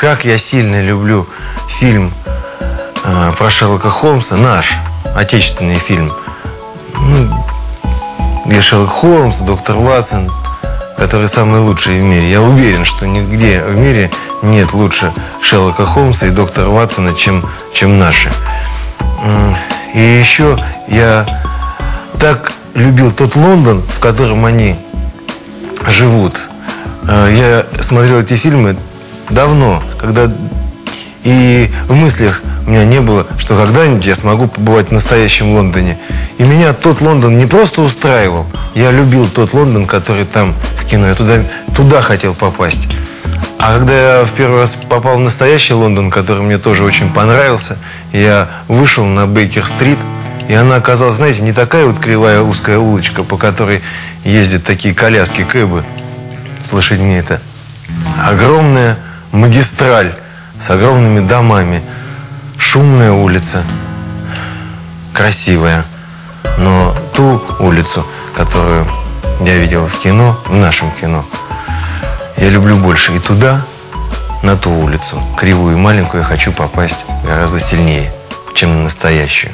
как я сильно люблю фильм э, про Шерлока Холмса, наш, отечественный фильм. Ну, где Шерлок Холмс, доктор Ватсон, который самый лучший в мире. Я уверен, что нигде в мире нет лучше Шерлока Холмса и доктора Ватсона, чем, чем наши. И еще я так любил тот Лондон, в котором они живут. Э, я смотрел эти фильмы давно, когда и в мыслях у меня не было, что когда-нибудь я смогу побывать в настоящем Лондоне. И меня тот Лондон не просто устраивал, я любил тот Лондон, который там в кино. Я туда, туда хотел попасть. А когда я в первый раз попал в настоящий Лондон, который мне тоже очень понравился, я вышел на Бейкер-стрит, и она оказалась, знаете, не такая вот кривая узкая улочка, по которой ездят такие коляски, кэбы с лошадьми. Это огромная магистраль с огромными домами, шумная улица, красивая. Но ту улицу, которую я видел в кино, в нашем кино, я люблю больше. И туда, на ту улицу, кривую и маленькую, я хочу попасть гораздо сильнее, чем на настоящую.